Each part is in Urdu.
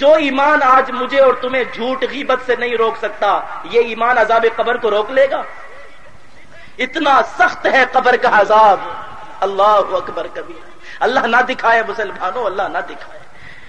جو ایمان آج مجھے اور تمہیں جھوٹ غیبت سے نہیں روک سکتا، یہ ایمان عذاب قبر کو روک لے گا۔ اتنا سخت ہے قبر کا عذاب۔ اللہ اکبر کبھی اللہ نہ دکھائے مسلمانوں اللہ نہ دکھائے۔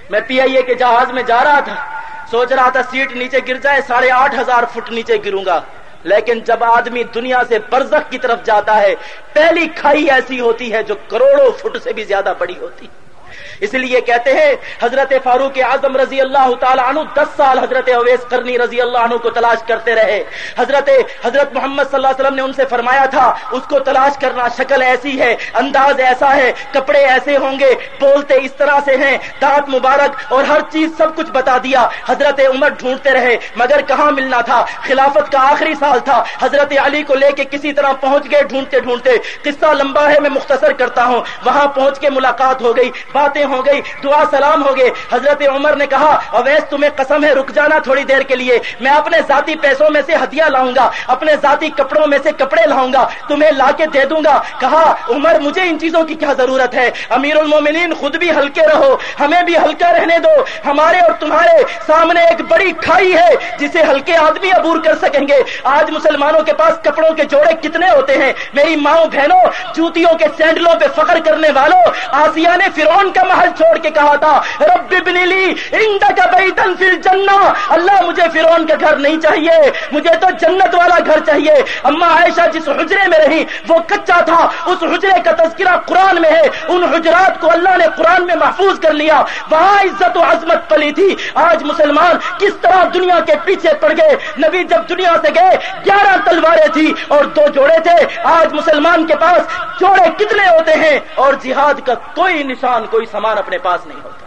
میں پی آئی اے کے جہاز میں جا رہا تھا۔ سوچ رہا تھا سیٹ نیچے گر جائے، ساڑھے آٹھ ہزار فٹ نیچے گروں گا۔ لیکن جب آدمی دنیا سے برزخ کی طرف جاتا ہے، پہلی کھائی ایسی ہوتی ہے جو کروڑوں فٹ سے بھی زیادہ بڑی ہوتی۔ ہے اس لیے کہتے ہیں، حضرت فاروق اعظم رضی اللہ تعالی عنہ دس سال حضرت اویس کرنی رضی اللہ عنہ کو تلاش کرتے رہے۔ حضرت حضرت محمد صلی اللہ علیہ وسلم نے ان سے فرمایا تھا، اس کو تلاش کرنا شکل ایسی ہے، انداز ایسا ہے، کپڑے ایسے ہوں گے، بولتے اس طرح سے ہیں، دانت مبارک اور ہر چیز سب کچھ بتا دیا۔ حضرت عمر ڈھونڈتے رہے، مگر کہاں ملنا تھا؟ خلافت کا آخری سال تھا۔ حضرت علی کو لے کے کسی طرح پہنچ گئے، ڈھونڈتے ڈھونڈتے۔ قصہ لمبا ہے، میں مختصر کرتا ہوں۔ وہاں پہنچ کے ملاقات ہو گئی۔ باتیں ہو گئی، دعا سلام ہو گئے حضرت عمر نے کہا، اویس تمہیں قسم ہے، رک جانا تھوڑی دیر کے لیے۔ میں اپنے ذاتی پیسوں میں سے ہدیہ لاؤں گا، اپنے ذاتی کپڑوں میں سے کپڑے لاؤں گا، تمہیں لا کے دے دوں گا۔ کہا، عمر، مجھے ان چیزوں کی کیا ضرورت ہے؟ امیر المومنین، خود بھی ہلکے رہو، ہمیں بھی ہلکا رہنے دو۔ ہمارے اور تمہارے سامنے ایک بڑی کھائی ہے، جسے ہلکے آدمی عبور کر سکیں گے۔ آج مسلمانوں کے پاس کپڑوں کے جوڑے کتنے ہوتے ہیں؟ میری ماؤں بہنوں، جوتیوں کے سینڈلوں پہ فخر کرنے والوں آسیا نے کا محل چھوڑ کے کہا تھا، رب لی کا بیتن فی الجنہ۔ اللہ مجھے فرون کا گھر نہیں چاہیے، مجھے تو جنت والا گھر چاہیے۔ اما عائشہ جس حجرے میں رہی، وہ کچا تھا، اس حجرے کا تذکرہ قرآن میں ہے۔ ان حجرات کو اللہ نے قرآن میں محفوظ کر لیا۔ وہاں عزت و عظمت پلی تھی۔ آج مسلمان کس طرح دنیا کے پیچھے پڑ گئے۔ نبی جب دنیا سے گئے، گیارہ تلواریں تھی اور دو جوڑے تھے۔ آج مسلمان کے پاس جوڑے کتنے ہوتے ہیں اور جہاد کا کوئی نشان کوئی سامان اپنے پاس نہیں ہوتا۔